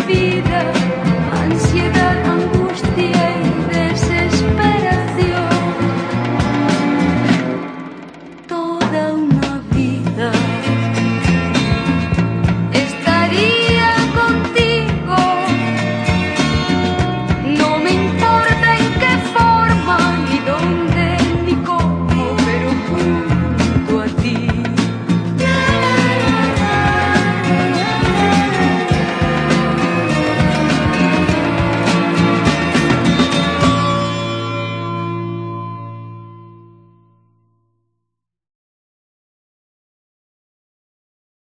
vida.